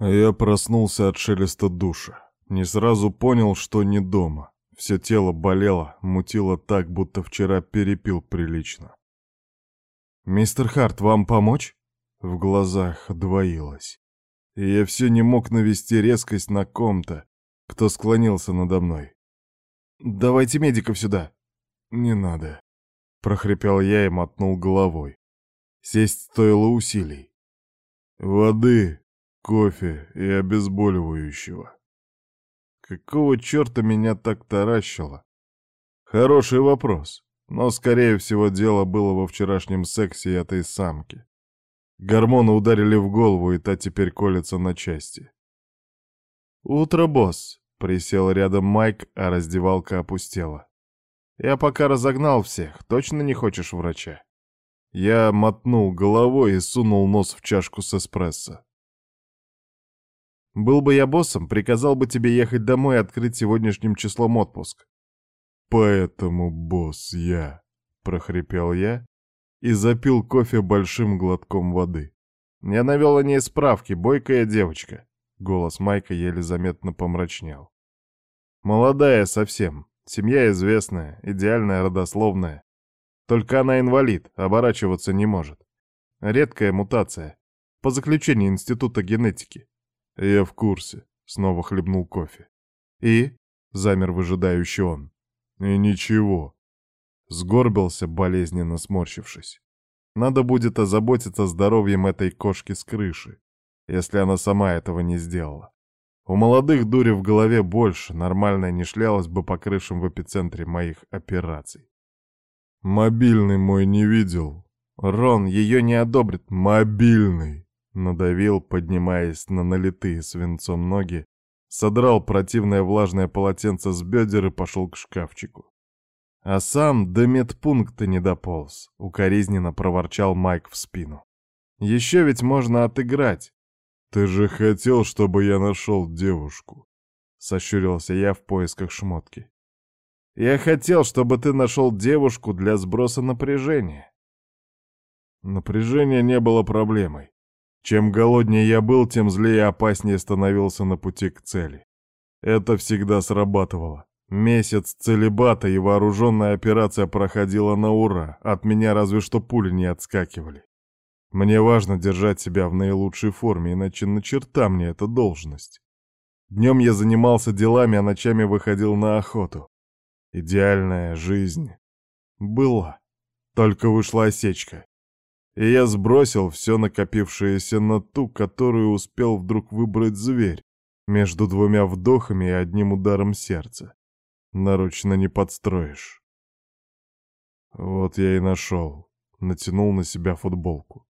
Я проснулся от шелеста душа. Не сразу понял, что не дома. Все тело болело, мутило так, будто вчера перепил прилично. «Мистер Харт, вам помочь?» В глазах двоилось. И я все не мог навести резкость на ком-то, кто склонился надо мной. «Давайте медиков сюда!» «Не надо», — прохрипел я и мотнул головой. Сесть стоило усилий. «Воды, кофе и обезболивающего». Какого черта меня так таращило? Хороший вопрос, но, скорее всего, дело было во вчерашнем сексе этой самки. Гормоны ударили в голову, и та теперь колется на части. «Утро, босс!» — присел рядом Майк, а раздевалка опустела. «Я пока разогнал всех. Точно не хочешь врача?» Я мотнул головой и сунул нос в чашку с эспрессо. Был бы я боссом, приказал бы тебе ехать домой и открыть сегодняшним числом отпуск. Поэтому босс я, прохрипел я и запил кофе большим глотком воды. Я навел о ней справки, бойкая девочка. Голос Майка еле заметно помрачнел. Молодая совсем, семья известная, идеальная родословная. Только она инвалид, оборачиваться не может. Редкая мутация. По заключению Института генетики. «Я в курсе», — снова хлебнул кофе. «И?» — замер выжидающий он. «И ничего». Сгорбился, болезненно сморщившись. Надо будет озаботиться здоровьем этой кошки с крыши, если она сама этого не сделала. У молодых дури в голове больше, нормальная не шлялась бы по крышам в эпицентре моих операций. «Мобильный мой не видел». «Рон ее не одобрит». «Мобильный». Надавил, поднимаясь на налитые свинцом ноги, содрал противное влажное полотенце с бедер и пошел к шкафчику. А сам до медпункта не дополз, укоризненно проворчал Майк в спину. Еще ведь можно отыграть. Ты же хотел, чтобы я нашел девушку. Сощурился я в поисках шмотки. Я хотел, чтобы ты нашел девушку для сброса напряжения. Напряжение не было проблемой. Чем голоднее я был, тем злее и опаснее становился на пути к цели. Это всегда срабатывало. Месяц целебата и вооруженная операция проходила на ура, от меня разве что пули не отскакивали. Мне важно держать себя в наилучшей форме, иначе на черта мне эта должность. Днем я занимался делами, а ночами выходил на охоту. Идеальная жизнь была. Только вышла осечка и я сбросил все накопившееся на ту, которую успел вдруг выбрать зверь, между двумя вдохами и одним ударом сердца. Нарочно не подстроишь. Вот я и нашел. Натянул на себя футболку.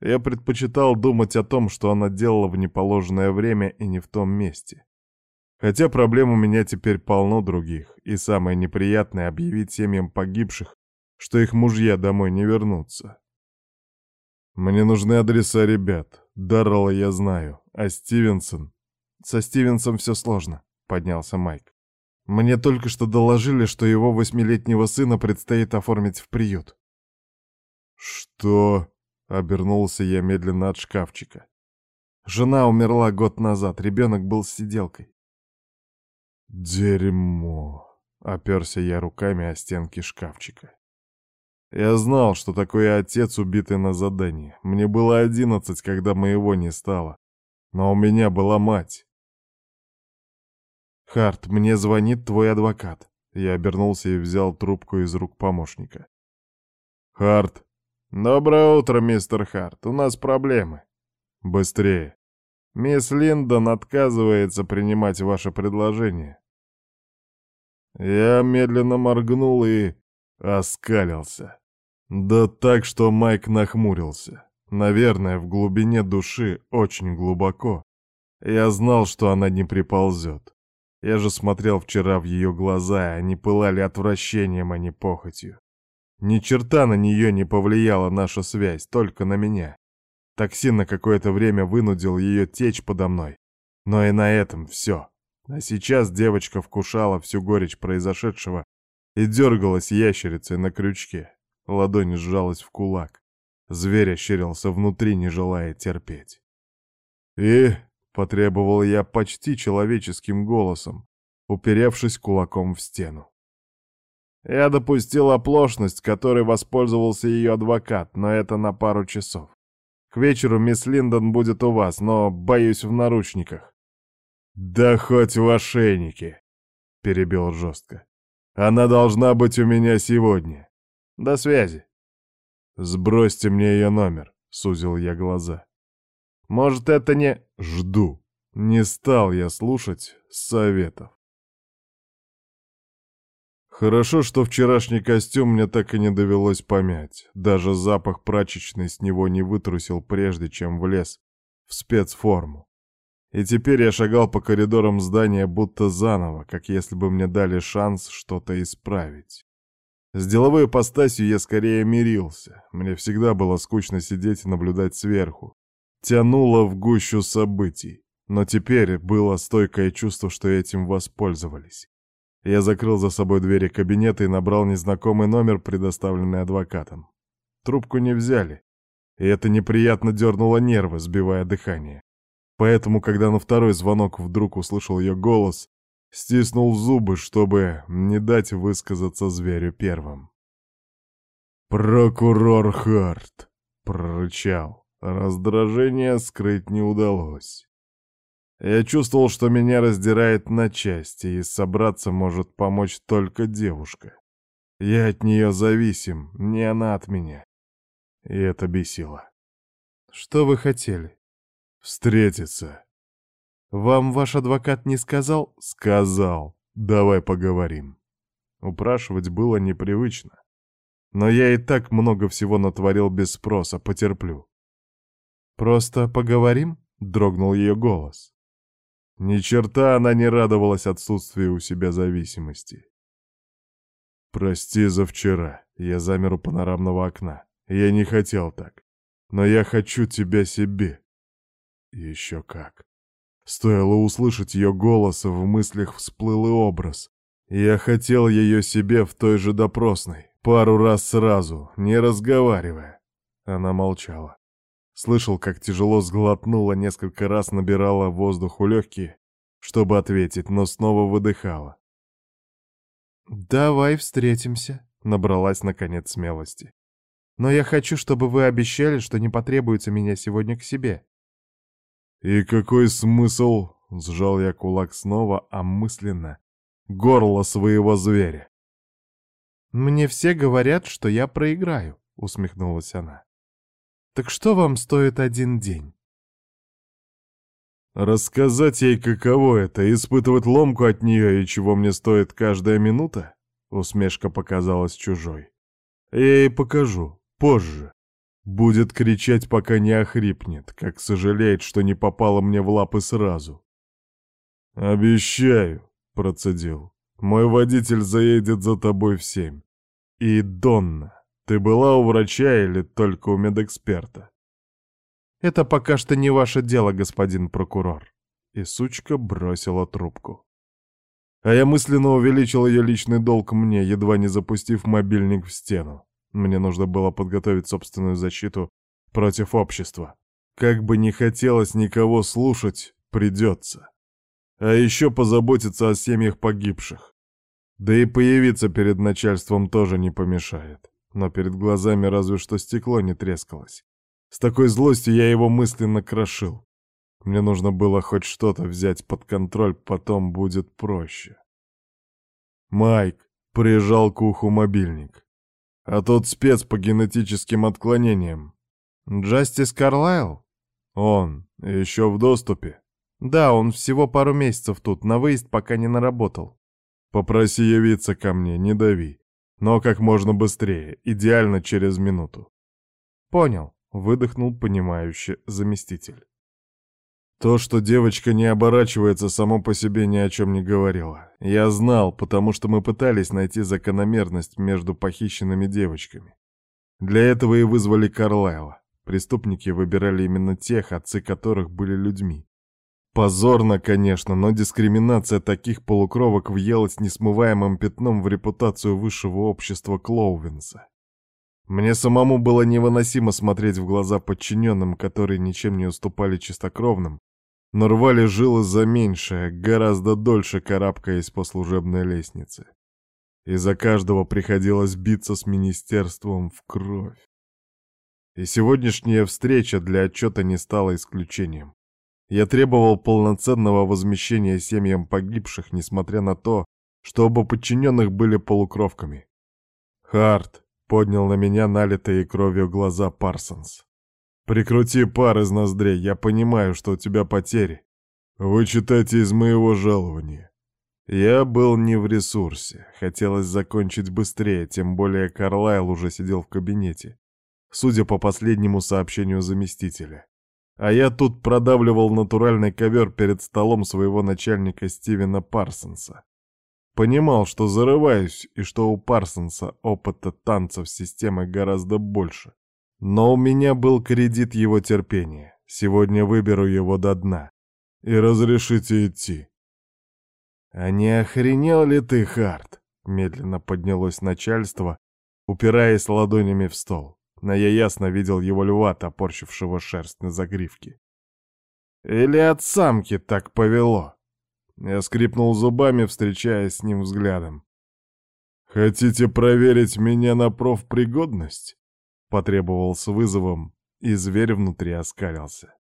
Я предпочитал думать о том, что она делала в неположенное время и не в том месте. Хотя проблем у меня теперь полно других, и самое неприятное — объявить семьям погибших, что их мужья домой не вернутся. Мне нужны адреса ребят. Даррелла я знаю. А Стивенсон... Со Стивенсом все сложно, поднялся Майк. Мне только что доложили, что его восьмилетнего сына предстоит оформить в приют. Что? Обернулся я медленно от шкафчика. Жена умерла год назад, ребенок был с сиделкой. Дерьмо. Оперся я руками о стенки шкафчика. Я знал, что такое отец, убитый на задании. Мне было одиннадцать, когда моего не стало. Но у меня была мать. «Харт, мне звонит твой адвокат». Я обернулся и взял трубку из рук помощника. «Харт». «Доброе утро, мистер Харт. У нас проблемы». «Быстрее». «Мисс Линдон отказывается принимать ваше предложение». Я медленно моргнул и оскалился. Да так, что Майк нахмурился. Наверное, в глубине души, очень глубоко. Я знал, что она не приползет. Я же смотрел вчера в ее глаза, и они пылали отвращением, а не похотью. Ни черта на нее не повлияла наша связь, только на меня. Токсин на какое-то время вынудил ее течь подо мной. Но и на этом все. А сейчас девочка вкушала всю горечь произошедшего и дергалась ящерицей на крючке. Ладонь сжалась в кулак. Зверь ощерился внутри, не желая терпеть. «И — потребовал я почти человеческим голосом, уперевшись кулаком в стену. Я допустил оплошность, которой воспользовался ее адвокат, но это на пару часов. К вечеру мисс Линдон будет у вас, но, боюсь, в наручниках. «Да хоть в ошейнике», — перебил жестко. «Она должна быть у меня сегодня. До связи». «Сбросьте мне ее номер», — сузил я глаза. «Может, это не...» «Жду». Не стал я слушать советов. Хорошо, что вчерашний костюм мне так и не довелось помять. Даже запах прачечной с него не вытрусил, прежде чем влез в спецформу. И теперь я шагал по коридорам здания будто заново, как если бы мне дали шанс что-то исправить. С деловой ипостасью я скорее мирился. Мне всегда было скучно сидеть и наблюдать сверху. Тянуло в гущу событий. Но теперь было стойкое чувство, что этим воспользовались. Я закрыл за собой двери кабинета и набрал незнакомый номер, предоставленный адвокатом. Трубку не взяли, и это неприятно дернуло нервы, сбивая дыхание. Поэтому, когда на второй звонок вдруг услышал ее голос, стиснул зубы, чтобы не дать высказаться зверю первым. «Прокурор Харт!» — прорычал. Раздражение скрыть не удалось. Я чувствовал, что меня раздирает на части, и собраться может помочь только девушка. Я от нее зависим, не она от меня. И это бесило. «Что вы хотели?» «Встретиться». «Вам ваш адвокат не сказал?» «Сказал. Давай поговорим». Упрашивать было непривычно. Но я и так много всего натворил без спроса, потерплю. «Просто поговорим?» — дрогнул ее голос. Ни черта она не радовалась отсутствию у себя зависимости. «Прости за вчера. Я замер у панорамного окна. Я не хотел так. Но я хочу тебя себе». Еще как. Стоило услышать ее голос, в мыслях всплыл и образ. Я хотел ее себе в той же допросной, пару раз сразу, не разговаривая. Она молчала. Слышал, как тяжело сглотнула, несколько раз набирала воздух у легкие, чтобы ответить, но снова выдыхала. «Давай встретимся», — набралась наконец смелости. «Но я хочу, чтобы вы обещали, что не потребуется меня сегодня к себе». «И какой смысл?» — сжал я кулак снова, а мысленно — горло своего зверя. «Мне все говорят, что я проиграю», — усмехнулась она. Так что вам стоит один день? Рассказать ей, каково это, испытывать ломку от нее и чего мне стоит каждая минута? Усмешка показалась чужой. Я ей покажу, позже. Будет кричать, пока не охрипнет, как сожалеет, что не попало мне в лапы сразу. «Обещаю», — процедил, — «мой водитель заедет за тобой в семь. И Донна, ты была у врача или только у медэксперта? Это пока что не ваше дело, господин прокурор. И сучка бросила трубку. А я мысленно увеличил ее личный долг мне, едва не запустив мобильник в стену. Мне нужно было подготовить собственную защиту против общества. Как бы не хотелось никого слушать, придется. А еще позаботиться о семьях погибших. Да и появиться перед начальством тоже не помешает но перед глазами разве что стекло не трескалось. С такой злостью я его мысленно крошил. Мне нужно было хоть что-то взять под контроль, потом будет проще. Майк прижал к уху мобильник. А тот спец по генетическим отклонениям. Джастис Карлайл? Он еще в доступе. Да, он всего пару месяцев тут, на выезд пока не наработал. Попроси явиться ко мне, не дави. Но как можно быстрее, идеально через минуту. Понял, выдохнул понимающе заместитель. То, что девочка не оборачивается, само по себе ни о чем не говорило. Я знал, потому что мы пытались найти закономерность между похищенными девочками. Для этого и вызвали Карлайла. Преступники выбирали именно тех, отцы которых были людьми. Позорно, конечно, но дискриминация таких полукровок въелась несмываемым пятном в репутацию высшего общества Клоувенса. Мне самому было невыносимо смотреть в глаза подчиненным, которые ничем не уступали чистокровным, но рвали жилы за меньшее, гораздо дольше карабкаясь по служебной лестнице. И за каждого приходилось биться с министерством в кровь. И сегодняшняя встреча для отчета не стала исключением. Я требовал полноценного возмещения семьям погибших, несмотря на то, что оба подчиненных были полукровками. Харт поднял на меня налитые кровью глаза Парсонс. «Прикрути пар из ноздрей, я понимаю, что у тебя потери. Вы читайте из моего жалования». Я был не в ресурсе, хотелось закончить быстрее, тем более Карлайл уже сидел в кабинете, судя по последнему сообщению заместителя. А я тут продавливал натуральный ковер перед столом своего начальника Стивена Парсонса. Понимал, что зарываюсь и что у Парсонса опыта танцев с системой гораздо больше. Но у меня был кредит его терпения. Сегодня выберу его до дна. И разрешите идти. «А не охренел ли ты, Харт?» Медленно поднялось начальство, упираясь ладонями в стол. Но я ясно видел его льва, топорщившего шерсть на загривке. «Или от самки так повело?» Я скрипнул зубами, встречаясь с ним взглядом. «Хотите проверить меня на профпригодность?» Потребовал с вызовом, и зверь внутри оскалился.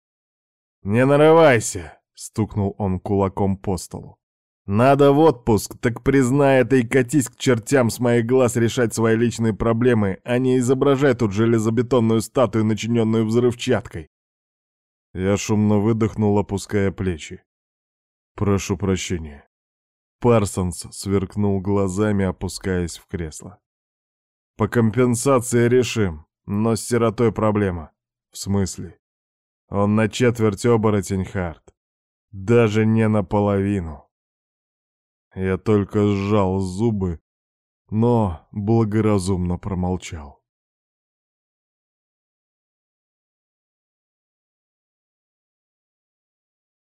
«Не нарывайся!» — стукнул он кулаком по столу. «Надо в отпуск, так признай это и катись к чертям с моих глаз решать свои личные проблемы, а не изображай тут железобетонную статую, начиненную взрывчаткой!» Я шумно выдохнул, опуская плечи. «Прошу прощения». Парсонс сверкнул глазами, опускаясь в кресло. «По компенсации решим, но с сиротой проблема». «В смысле?» «Он на четверть оборотень, Харт. Даже не наполовину». Я только сжал зубы, но благоразумно промолчал.